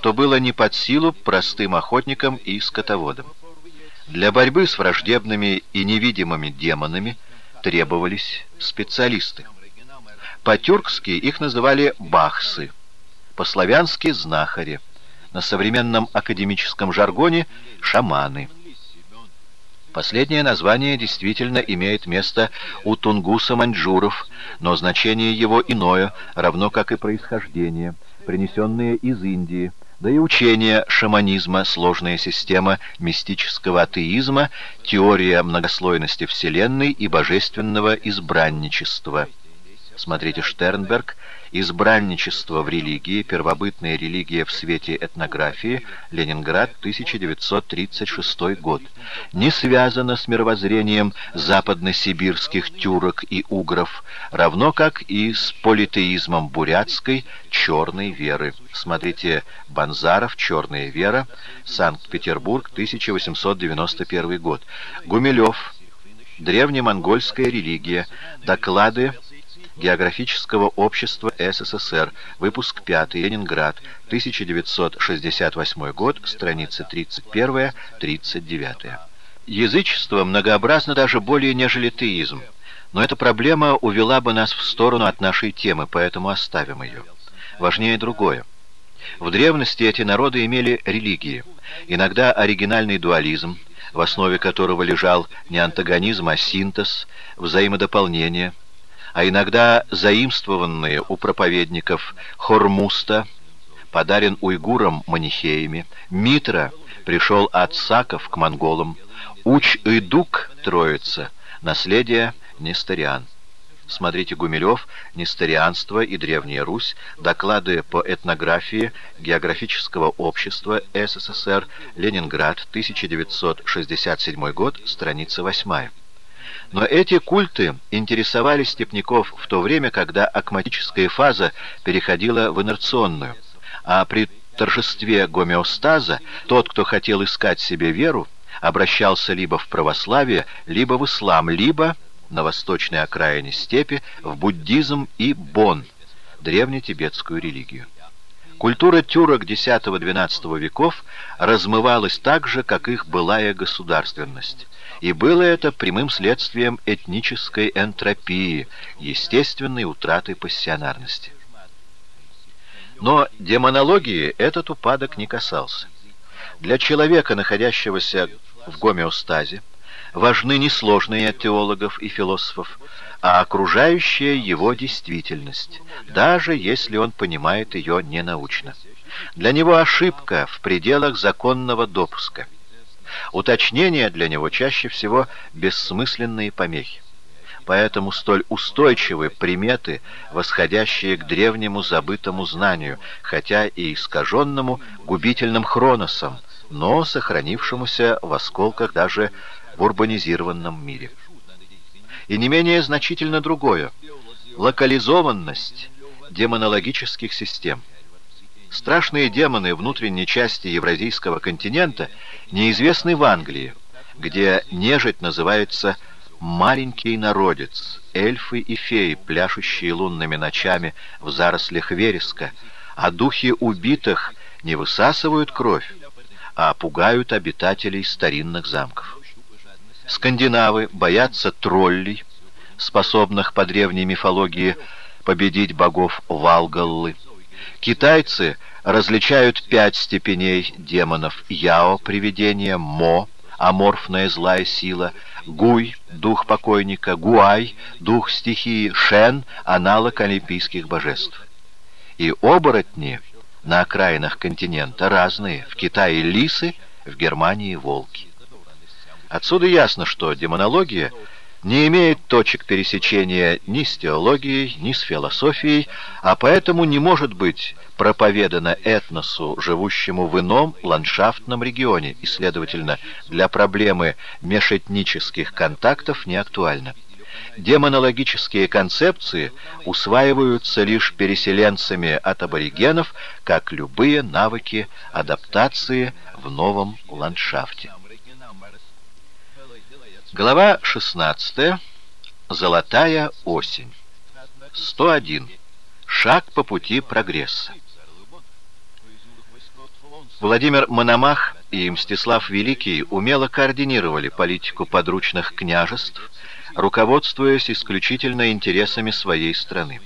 что было не под силу простым охотникам и скотоводам. Для борьбы с враждебными и невидимыми демонами требовались специалисты. По-тюркски их называли бахсы, по-славянски – знахари, на современном академическом жаргоне – шаманы. Последнее название действительно имеет место у тунгуса маньчжуров, но значение его иное, равно как и происхождение, принесенное из Индии, да и учение шаманизма, сложная система мистического атеизма, теория многослойности Вселенной и божественного избранничества – Смотрите Штернберг «Избранничество в религии. Первобытная религия в свете этнографии. Ленинград, 1936 год». Не связано с мировоззрением западносибирских тюрок и угров, равно как и с политеизмом бурятской черной веры. Смотрите Банзаров «Черная вера. Санкт-Петербург, 1891 год». Гумилев «Древнемонгольская религия. Доклады Географического общества СССР, выпуск 5, Ленинград, 1968 год, страницы 31-39. Язычество многообразно даже более, нежели теизм, но эта проблема увела бы нас в сторону от нашей темы, поэтому оставим ее. Важнее другое. В древности эти народы имели религии, иногда оригинальный дуализм, в основе которого лежал не антагонизм, а синтез, взаимодополнение – а иногда заимствованные у проповедников Хормуста, подарен уйгурам манихеями, Митра пришел от саков к монголам, Уч-Идук Троица, наследие Несториан. Смотрите Гумилев, Несторианство и Древняя Русь, доклады по этнографии Географического общества СССР, Ленинград, 1967 год, страница 8. Но эти культы интересовали степняков в то время, когда акматическая фаза переходила в инерционную, а при торжестве гомеостаза тот, кто хотел искать себе веру, обращался либо в православие, либо в ислам, либо на восточной окраине степи в буддизм и бон, древнетибетскую религию. Культура тюрок X-XII веков размывалась так же, как их былая государственность и было это прямым следствием этнической энтропии, естественной утраты пассионарности. Но демонологии этот упадок не касался. Для человека, находящегося в гомеостазе, важны не сложные теологов и философов, а окружающая его действительность, даже если он понимает ее ненаучно. Для него ошибка в пределах законного допуска – Уточнения для него чаще всего бессмысленные помехи. Поэтому столь устойчивы приметы, восходящие к древнему забытому знанию, хотя и искаженному губительным хроносом, но сохранившемуся в осколках даже в урбанизированном мире. И не менее значительно другое – локализованность демонологических систем – Страшные демоны внутренней части евразийского континента неизвестны в Англии, где нежить называется «маленький народец», эльфы и феи, пляшущие лунными ночами в зарослях вереска, а духи убитых не высасывают кровь, а пугают обитателей старинных замков. Скандинавы боятся троллей, способных по древней мифологии победить богов Валгаллы. Китайцы различают пять степеней демонов. Яо — привидение, Мо — аморфная злая сила, Гуй — дух покойника, Гуай — дух стихии, Шен — аналог олимпийских божеств. И оборотни на окраинах континента разные. В Китае лисы, в Германии волки. Отсюда ясно, что демонология — не имеет точек пересечения ни с теологией, ни с философией, а поэтому не может быть проповедана этносу, живущему в ином ландшафтном регионе, и, следовательно, для проблемы межэтнических контактов не актуальна. Демонологические концепции усваиваются лишь переселенцами от аборигенов, как любые навыки адаптации в новом ландшафте. Глава 16. Золотая осень. 101. Шаг по пути прогресса. Владимир Мономах и Мстислав Великий умело координировали политику подручных княжеств, руководствуясь исключительно интересами своей страны.